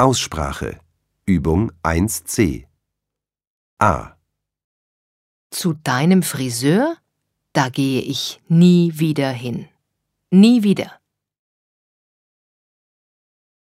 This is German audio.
Aussprache Übung 1c A. Zu deinem Friseur? Da gehe ich nie wieder hin. Nie wieder.